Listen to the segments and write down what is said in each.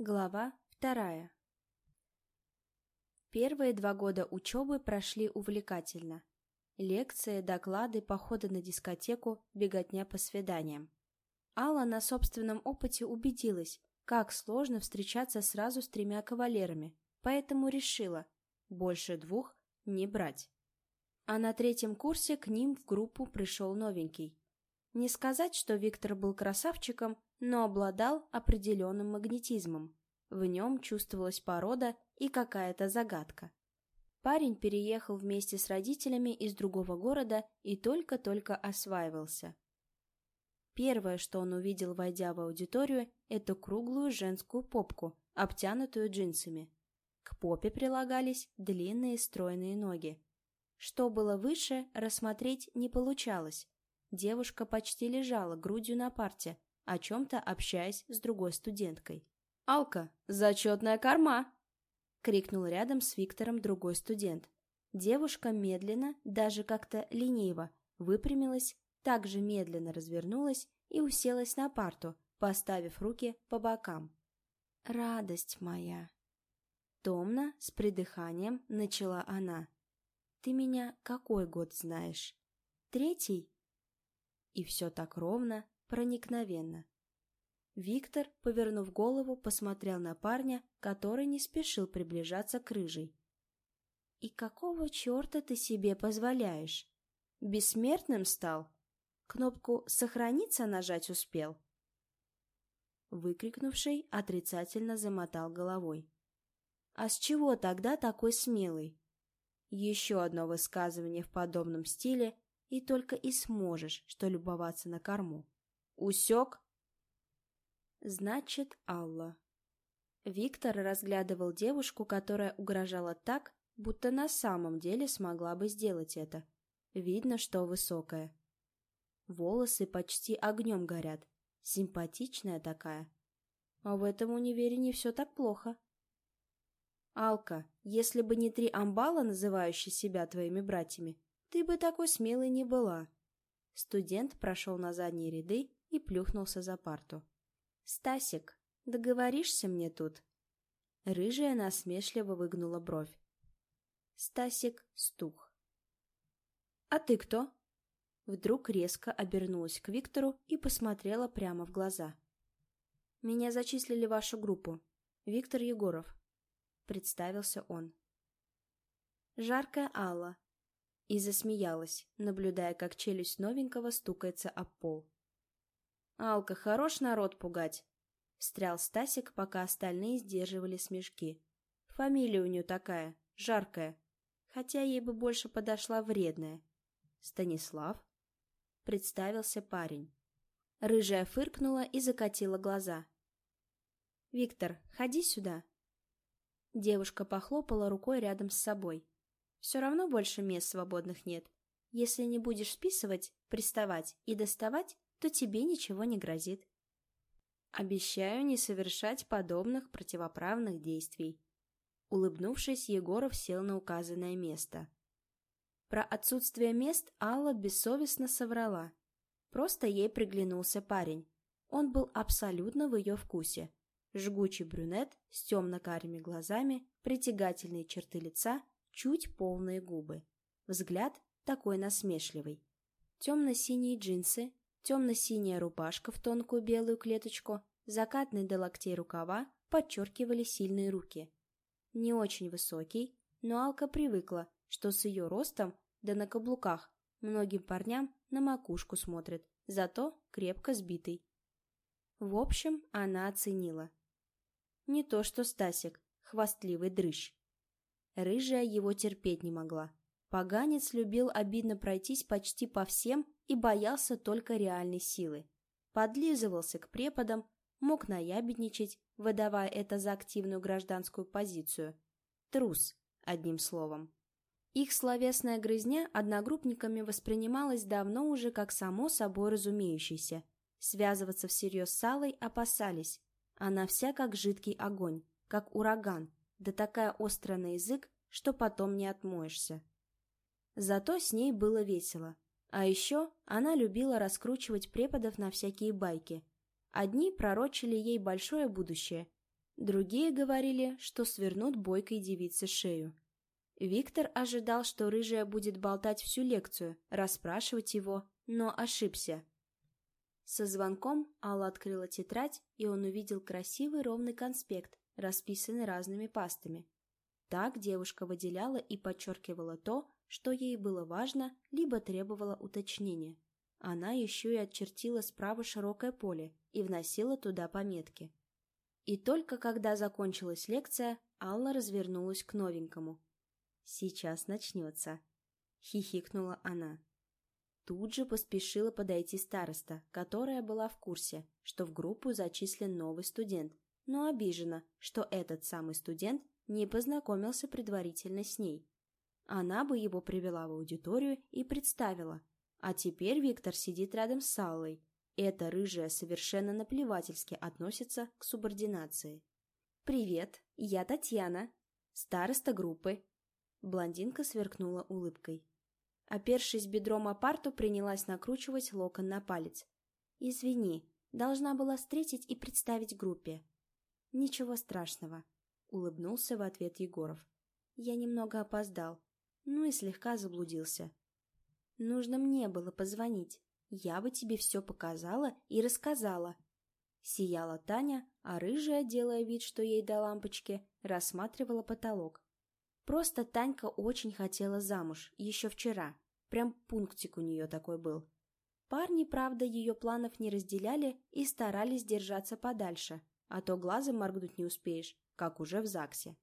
Глава вторая. Первые два года учебы прошли увлекательно. Лекции, доклады, походы на дискотеку, беготня по свиданиям. Алла на собственном опыте убедилась, как сложно встречаться сразу с тремя кавалерами, поэтому решила больше двух не брать. А на третьем курсе к ним в группу пришел новенький. Не сказать, что Виктор был красавчиком, но обладал определенным магнетизмом. В нем чувствовалась порода и какая-то загадка. Парень переехал вместе с родителями из другого города и только-только осваивался. Первое, что он увидел, войдя в аудиторию, это круглую женскую попку, обтянутую джинсами. К попе прилагались длинные стройные ноги. Что было выше, рассмотреть не получалось. Девушка почти лежала грудью на парте, о чем-то общаясь с другой студенткой. «Алка, зачетная корма!» — крикнул рядом с Виктором другой студент. Девушка медленно, даже как-то лениво, выпрямилась, также медленно развернулась и уселась на парту, поставив руки по бокам. «Радость моя!» Томно, с придыханием, начала она. «Ты меня какой год знаешь? Третий?» И все так ровно, проникновенно. Виктор, повернув голову, посмотрел на парня, который не спешил приближаться к рыжей. «И какого черта ты себе позволяешь? Бессмертным стал? Кнопку «Сохраниться» нажать успел?» Выкрикнувший отрицательно замотал головой. «А с чего тогда такой смелый?» Еще одно высказывание в подобном стиле, и только и сможешь, что любоваться на корму. Усек? Значит, Алла. Виктор разглядывал девушку, которая угрожала так, будто на самом деле смогла бы сделать это. Видно, что высокая. Волосы почти огнем горят. Симпатичная такая. А в этом универе не все так плохо. Алка, если бы не три амбала, называющие себя твоими братьями, ты бы такой смелой не была. Студент прошел на задние ряды и плюхнулся за парту. «Стасик, договоришься мне тут?» Рыжая насмешливо выгнула бровь. Стасик стух. «А ты кто?» Вдруг резко обернулась к Виктору и посмотрела прямо в глаза. «Меня зачислили в вашу группу. Виктор Егоров», — представился он. Жаркая Алла. И засмеялась, наблюдая, как челюсть новенького стукается об пол. «Алка, хорош народ пугать!» Встрял Стасик, пока остальные сдерживали смешки. «Фамилия у нее такая, жаркая, хотя ей бы больше подошла вредная». «Станислав?» Представился парень. Рыжая фыркнула и закатила глаза. «Виктор, ходи сюда». Девушка похлопала рукой рядом с собой. «Все равно больше мест свободных нет. Если не будешь списывать, приставать и доставать, то тебе ничего не грозит. Обещаю не совершать подобных противоправных действий. Улыбнувшись, Егоров сел на указанное место. Про отсутствие мест Алла бессовестно соврала. Просто ей приглянулся парень. Он был абсолютно в ее вкусе. Жгучий брюнет с темно-карими глазами, притягательные черты лица, чуть полные губы. Взгляд такой насмешливый. Темно-синие джинсы, Темно-синяя рубашка в тонкую белую клеточку, закатные до локтей рукава подчеркивали сильные руки. Не очень высокий, но Алка привыкла, что с ее ростом, да на каблуках, многим парням на макушку смотрит, зато крепко сбитый. В общем, она оценила. Не то что Стасик, хвастливый дрыщ. Рыжая его терпеть не могла. Поганец любил обидно пройтись почти по всем и боялся только реальной силы. Подлизывался к преподам, мог наябедничать, выдавая это за активную гражданскую позицию. Трус, одним словом. Их словесная грызня одногруппниками воспринималась давно уже как само собой разумеющееся. Связываться всерьез с Аллой опасались. Она вся как жидкий огонь, как ураган, да такая острая на язык, что потом не отмоешься. Зато с ней было весело. А еще она любила раскручивать преподов на всякие байки. Одни пророчили ей большое будущее, Другие говорили, что свернут бойкой девице шею. Виктор ожидал, что рыжая будет болтать всю лекцию, расспрашивать его, но ошибся. Со звонком Алла открыла тетрадь, и он увидел красивый ровный конспект, расписанный разными пастами. Так девушка выделяла и подчеркивала то, что ей было важно, либо требовало уточнения. Она еще и очертила справа широкое поле и вносила туда пометки. И только когда закончилась лекция, Алла развернулась к новенькому. «Сейчас начнется», — хихикнула она. Тут же поспешила подойти староста, которая была в курсе, что в группу зачислен новый студент, но обижена, что этот самый студент не познакомился предварительно с ней. Она бы его привела в аудиторию и представила. А теперь Виктор сидит рядом с Аллой. Эта рыжая совершенно наплевательски относится к субординации. «Привет, я Татьяна, староста группы». Блондинка сверкнула улыбкой. Опершись бедром о парту, принялась накручивать локон на палец. «Извини, должна была встретить и представить группе». «Ничего страшного», — улыбнулся в ответ Егоров. «Я немного опоздал, ну и слегка заблудился. Нужно мне было позвонить. Я бы тебе все показала и рассказала». Сияла Таня, а рыжая, делая вид, что ей до лампочки, рассматривала потолок. Просто Танька очень хотела замуж, еще вчера. Прям пунктик у нее такой был. Парни, правда, ее планов не разделяли и старались держаться подальше, а то глазом моргнуть не успеешь, как уже в ЗАГСе.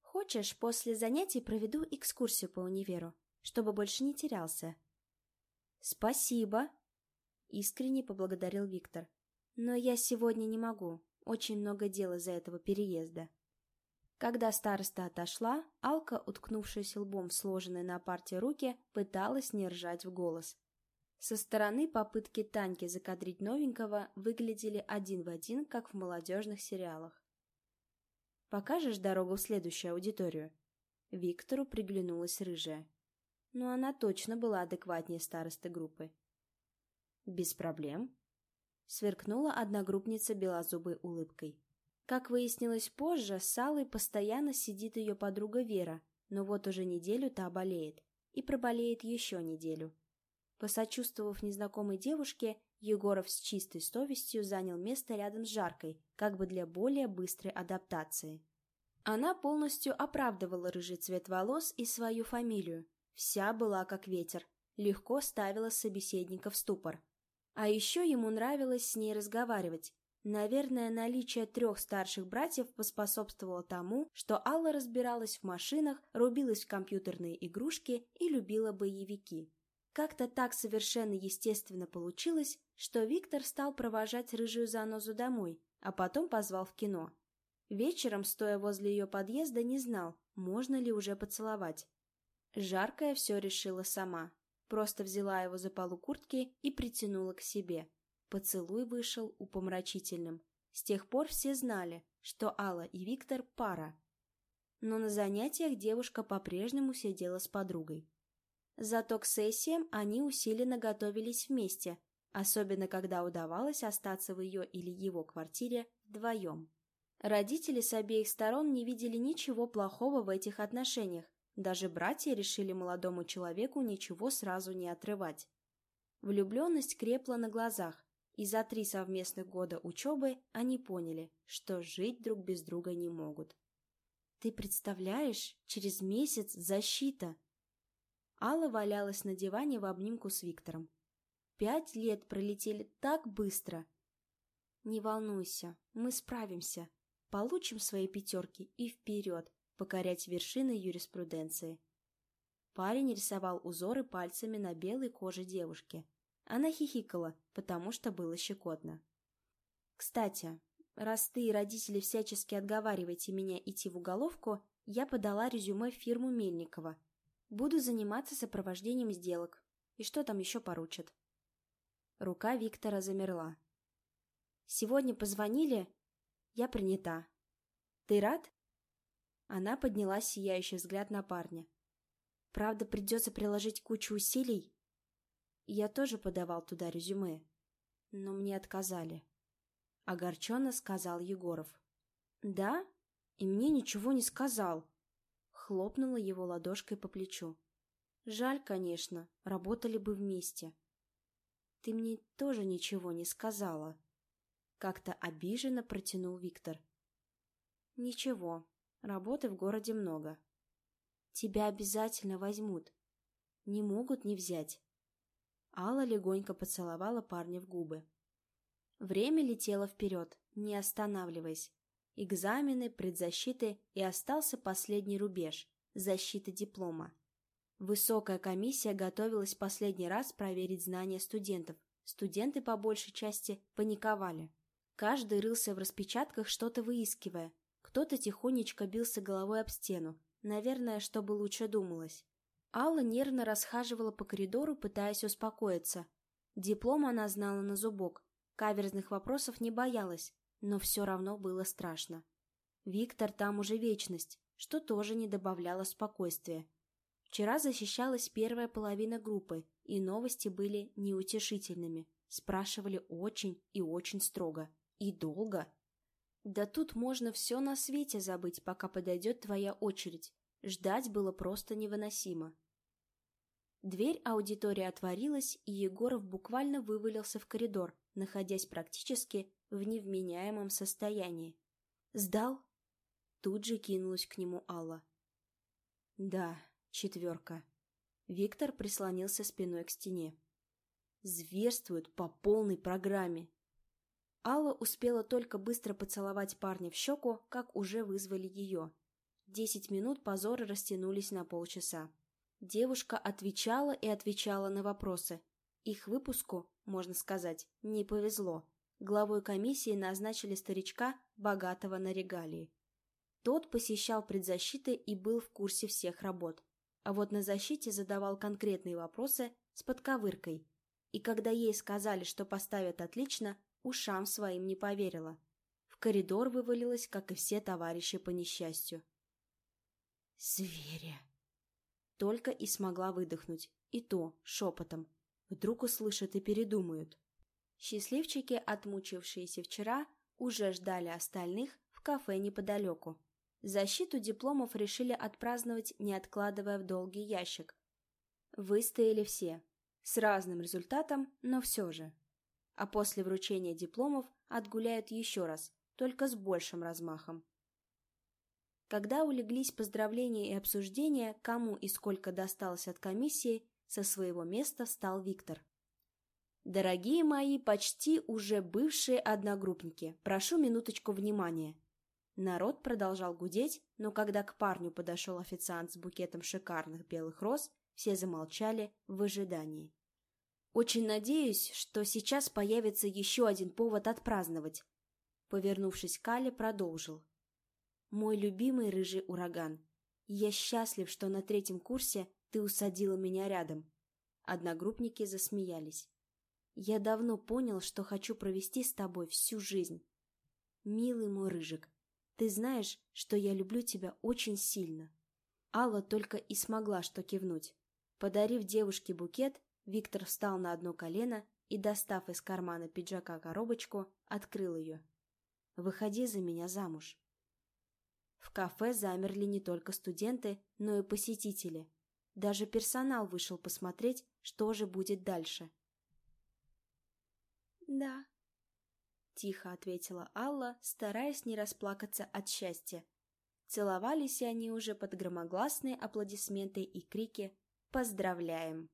«Хочешь, после занятий проведу экскурсию по универу, чтобы больше не терялся?» «Спасибо!» — искренне поблагодарил Виктор. «Но я сегодня не могу, очень много дел из-за этого переезда». Когда староста отошла, Алка, уткнувшись лбом в сложенные на парте руки, пыталась не ржать в голос. Со стороны попытки Таньки закадрить новенького выглядели один в один, как в молодежных сериалах. «Покажешь дорогу в следующую аудиторию?» Виктору приглянулась рыжая. Но она точно была адекватнее старосты группы. «Без проблем», — сверкнула одногруппница белозубой улыбкой. Как выяснилось позже, с Аллой постоянно сидит ее подруга Вера, но вот уже неделю та болеет. И проболеет еще неделю. Посочувствовав незнакомой девушке, Егоров с чистой совестью занял место рядом с Жаркой, как бы для более быстрой адаптации. Она полностью оправдывала рыжий цвет волос и свою фамилию. Вся была как ветер, легко ставила собеседника в ступор. А еще ему нравилось с ней разговаривать, Наверное, наличие трех старших братьев поспособствовало тому, что Алла разбиралась в машинах, рубилась в компьютерные игрушки и любила боевики. Как-то так совершенно естественно получилось, что Виктор стал провожать рыжую занозу домой, а потом позвал в кино. Вечером, стоя возле ее подъезда, не знал, можно ли уже поцеловать. Жаркая все решила сама. Просто взяла его за полу куртки и притянула к себе. Поцелуй вышел упомрачительным. С тех пор все знали, что Алла и Виктор – пара. Но на занятиях девушка по-прежнему сидела с подругой. Зато к сессиям они усиленно готовились вместе, особенно когда удавалось остаться в ее или его квартире вдвоем. Родители с обеих сторон не видели ничего плохого в этих отношениях, даже братья решили молодому человеку ничего сразу не отрывать. Влюбленность крепла на глазах, и за три совместных года учебы они поняли, что жить друг без друга не могут. «Ты представляешь, через месяц защита!» Алла валялась на диване в обнимку с Виктором. «Пять лет пролетели так быстро!» «Не волнуйся, мы справимся, получим свои пятерки и вперед, покорять вершины юриспруденции!» Парень рисовал узоры пальцами на белой коже девушки – она хихикала, потому что было щекотно. «Кстати, раз ты и родители всячески отговариваете меня идти в уголовку, я подала резюме в фирму Мельникова. Буду заниматься сопровождением сделок. И что там еще поручат?» Рука Виктора замерла. «Сегодня позвонили. Я принята. Ты рад?» Она подняла сияющий взгляд на парня. «Правда, придется приложить кучу усилий?» Я тоже подавал туда резюме, но мне отказали. Огорченно сказал Егоров. «Да? И мне ничего не сказал!» Хлопнула его ладошкой по плечу. «Жаль, конечно, работали бы вместе». «Ты мне тоже ничего не сказала», — как-то обиженно протянул Виктор. «Ничего, работы в городе много. Тебя обязательно возьмут. Не могут не взять». Алла легонько поцеловала парня в губы. Время летело вперед, не останавливаясь. Экзамены, предзащиты и остался последний рубеж – защита диплома. Высокая комиссия готовилась последний раз проверить знания студентов. Студенты по большей части паниковали. Каждый рылся в распечатках, что-то выискивая. Кто-то тихонечко бился головой об стену, наверное, чтобы лучше думалось. Алла нервно расхаживала по коридору, пытаясь успокоиться. Диплом она знала на зубок, Каверзных вопросов не боялась, но все равно было страшно. Виктор там уже вечность, что тоже не добавляло спокойствия. Вчера защищалась первая половина группы, и новости были неутешительными. Спрашивали очень и очень строго. И долго. Да тут можно все на свете забыть, пока подойдет твоя очередь. Ждать было просто невыносимо. Дверь аудитории отворилась, и Егоров буквально вывалился в коридор, находясь практически в невменяемом состоянии. «Сдал?» Тут же кинулась к нему Алла. «Да, четверка». Виктор прислонился спиной к стене. «Зверствуют по полной программе». Алла успела только быстро поцеловать парня в щеку, как уже вызвали ее. Десять минут позора растянулись на полчаса. Девушка отвечала и отвечала на вопросы. Их выпуску, можно сказать, не повезло. Главой комиссии назначили старичка, богатого на регалии. Тот посещал предзащиты и был в курсе всех работ. А вот на защите задавал конкретные вопросы с подковыркой. И когда ей сказали, что поставят отлично, ушам своим не поверила. В коридор вывалилась, как и все товарищи по несчастью. «Звери!» Только и смогла выдохнуть, и то шепотом. Вдруг услышат и передумают. Счастливчики, отмучившиеся вчера, уже ждали остальных в кафе неподалеку. Защиту дипломов решили отпраздновать, не откладывая в долгий ящик. Выстояли все. С разным результатом, но все же. А после вручения дипломов отгуляют еще раз, только с большим размахом. Когда улеглись поздравления и обсуждения, кому и сколько досталось от комиссии, со своего места встал Виктор. «Дорогие мои, почти уже бывшие одногруппники, прошу минуточку внимания». Народ продолжал гудеть, но когда к парню подошел официант с букетом шикарных белых роз, все замолчали в ожидании. «Очень надеюсь, что сейчас появится еще один повод отпраздновать», повернувшись к Кале, продолжил. Мой любимый рыжий ураган. Я счастлив, что на третьем курсе ты усадила меня рядом. Одногруппники засмеялись. Я давно понял, что хочу провести с тобой всю жизнь. Милый мой рыжик, ты знаешь, что я люблю тебя очень сильно. Алла только и смогла что кивнуть. Подарив девушке букет, Виктор встал на одно колено и, достав из кармана пиджака коробочку, открыл ее. «Выходи за меня замуж». В кафе замерли не только студенты, но и посетители. Даже персонал вышел посмотреть, что же будет дальше. «Да», — тихо ответила Алла, стараясь не расплакаться от счастья. Целовались они уже под громогласные аплодисменты и крики «Поздравляем!».